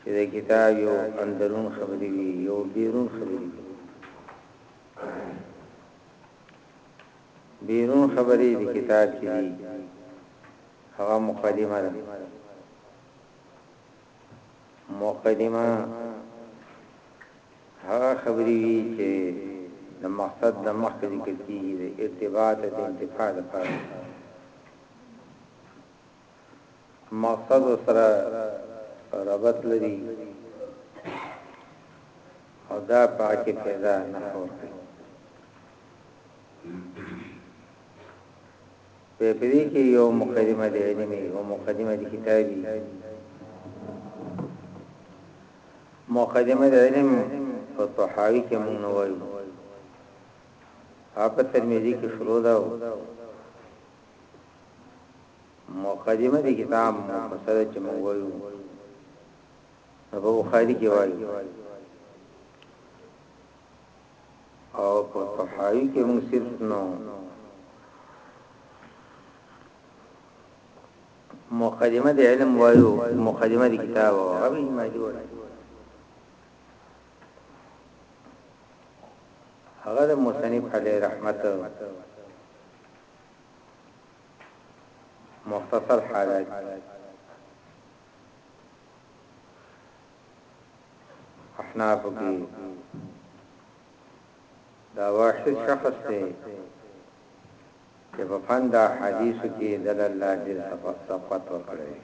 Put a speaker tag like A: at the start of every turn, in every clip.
A: چې د کتاب یو اندرون خبرې وي یو بیرون خبرې وي بیرون خبرې د کتاب کې دي هغه مقدمه ده مقدمه هغه خبرې وي چې د مقصد د مخکې ذکر کیږي د ارتباط د انتفاع لپاره مقصد سره ربط لري او دا پاکه پیدا نه ورته په پدې کې یو مقدمه دی علمي او مقدمه دی کتابي مقدمه د علم په طحاوی کې مونږ وایو اپ ترمذی کې شروع دا مقدمه دې کتاب مختصر چې موږ وایو په بخاری کې وایو او په صحابي کې موږ صرف نو مقدمه دې علم وایو مقدمه دې کتاب او هغه ما دې وایو هغه د مصنف علی رحمت مختصر حالات احناف کی دا واحد شخص ته چې په فند حدیث کې د الله دې سبق سبقت وکړي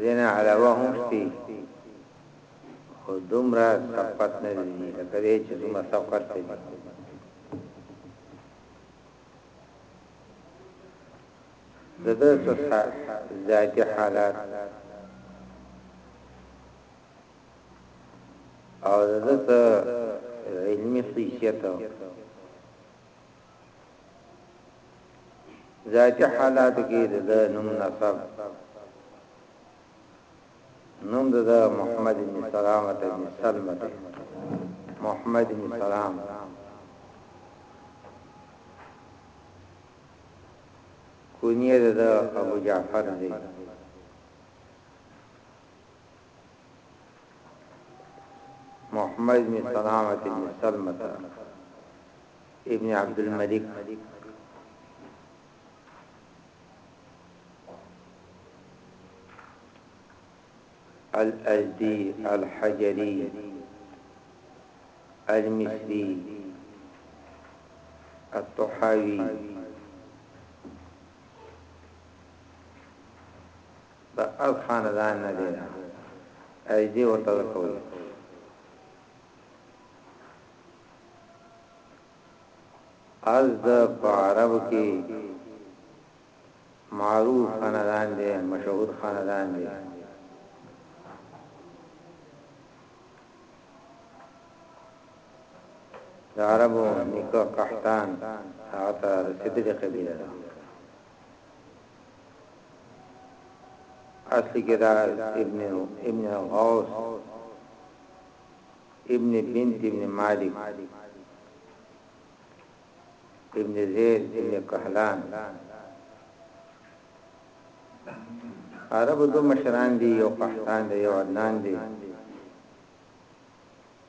A: ځینې علاوه هم شته خو دومره سبقت نه لري لکه دې چې دومره سبقت لري دغه څه ذاتي حالات او دغه علمي حیثیت ذاتي حالاتو کې د ده نوم نسب نوم د ده محمد بن سلامه ته بن سلمه ته محمد بن سلام کونیه د ده ابو جعفر دی احمد بن سلامة بن سلمة ابن عبد الملك الأجدي الحجري المصري الطحاوي د ارګ خاندان نه دی نه ایزدی ورته ورکوی. ازد په عربو کی معروف خاندان دی مشهور خاندان دی. د عربو نیکه قحطان هغه ته رسیدلی قبیله ده. اصل کې دا ابن ابن غوث ابن بنت ابن مالک ابن زید ابن قهلان عرب دو مشران دی یو قحطان دی یو عدنان دی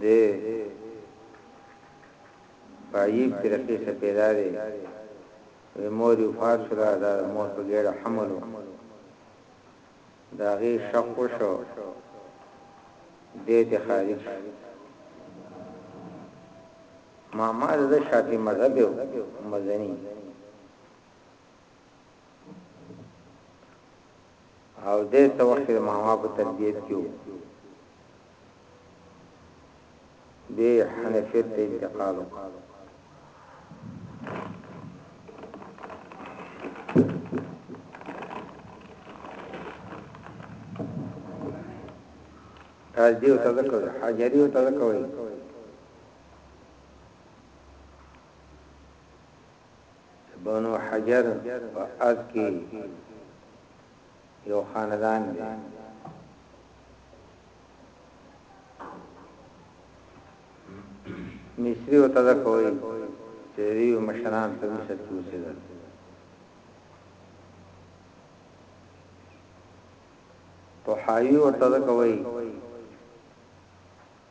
A: دې په عجیب طریقې سره پیدا دی وی مور یې وفات شوله دا د مور په ګېډه حمل و د هغې شق وشو دی ترې خارج شو ماما د ده شافعي مذهبي و مزني او د څه وخت د ماما په تربيت کې وو د حنفیت ته انتقال وکړ تازیو تذکر حجریو تذکر د بنو حجر په ارض کې یو خاندان دی مصری او تدا کوي چې یو مشران په مصر کې اوسېدل طحاوی او تدا کوي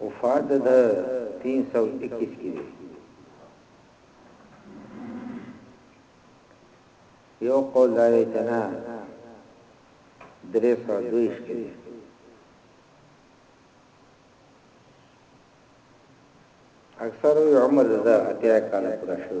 A: وفات د 321 کې دی یو قول دا دی چې نه درې سوه دویش کې دی اکثر وی عمر دا اتیا کاله پوره شو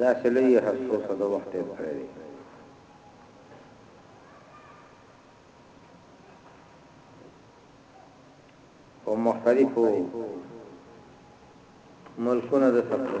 A: داخله یې هڅو سره وخت یې کړی دی په مختلفو ملکونو د سفر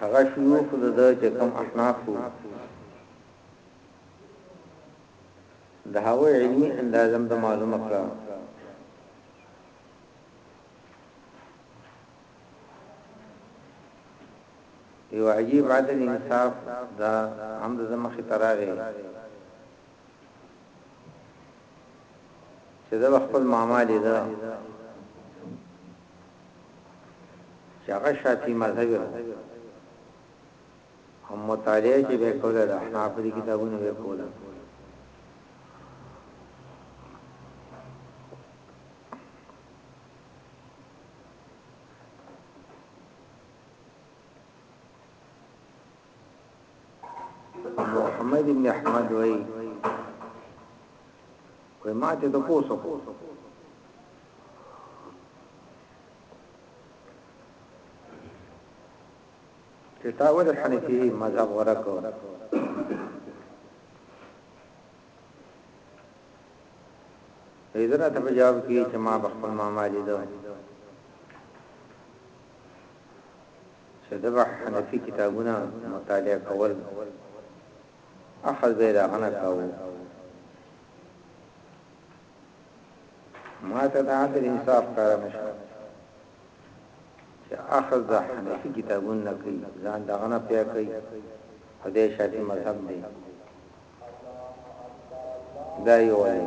A: هغه شيوخ د ده چې کوم احناف وو د هغه علمي اندازم ته معلومه کړه یو عجیب عدل انصاف دا هم د مخې تراغه چې دا خپل ماما لیدا چې هغه شافعي مذهب هم مطالعه چې به کوله د احناف دي کتابونه به کوله محمد ابن احمد وای کوئی ماته د پوسو چې تا ول حنفي مذهب ورکو ایدره ته جواب کی چې ما بخپل ما مالی دو چه ده به حنفی کتابونه مطالعه کول اخذ به ده هغه نه کاوه ما ته ده عدل انصاف کار نشو چه اخذ ده حنفی کتابونه نه کئی ځان ده غنه پیا کئی او ده شافی مذهب دی دا یو ولی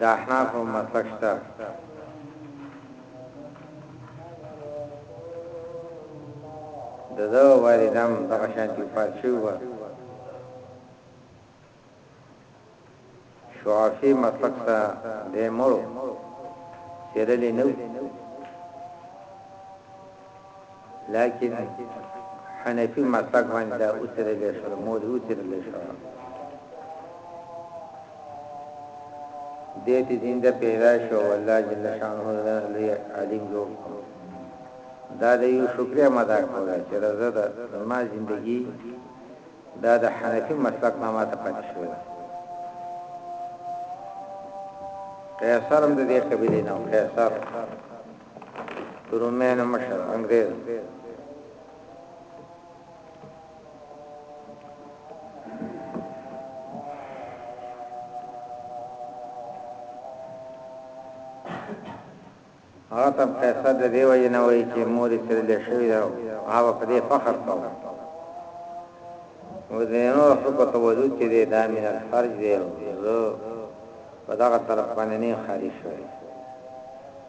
A: د احنافو مسلک شته. د ده والد هم دغه شانتې وفات شوی وه. شعافي مسلک سره دی مړو څېرلی نه وو. لاکن حنفی مسلک باندې دا اوترلی شو مور اوترلی شو دیت زنده پیدا شو الله جل شانه دا لوی عالم جوړ دا د یو شکر مدا کوله چې رضا ده ما زندگی دا د حنفی مسلک نه ماته پاتې شو قیصر هم د دې قبیله نه قیصر روميانو مشر انګريز هغه تم قیصر د دیو جن وای چې مور یې تر دې شوی دا هغه په دې فخر کوي و دې نو خپل ته وجود چې دې دامن الفرج دی زه په دغه طرف باندې نه خارج شوی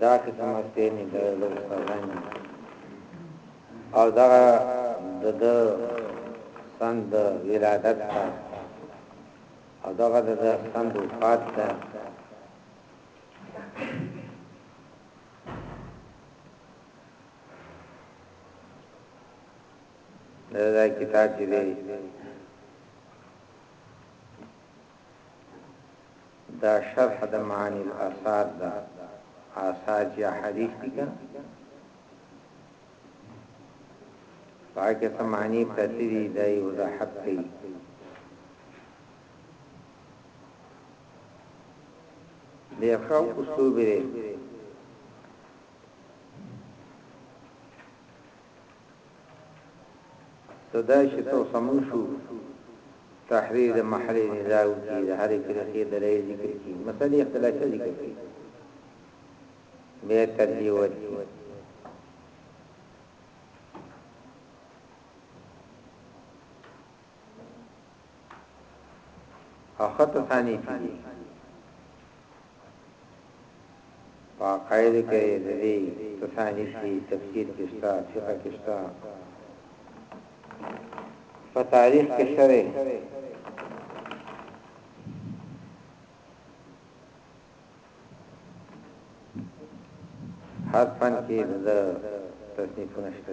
A: دا قسم استه نه د استادان او دا د د سند ولادت تا او دا د د سند وفات تا دا کتاب چې دی دا شرح د معانی الاثار ده آثار چې حدیث دي کنه پاکه سمانی پرتی دی دای وضاحت کوي دیخو اسلوب دی ته دا چې څو سمون شو تحریر د محل نزاع کی د هرې فرقې د رأی ذکر کی مسلې اختلافي ذکر کی به ترجیح ورکړي او خطه ثاني کې دي په قاعده کې د دې تصانیف کې تفسیر کې شته فقہ کې شته په تاریخ کې شته هر فن کې د تصنیفونه شته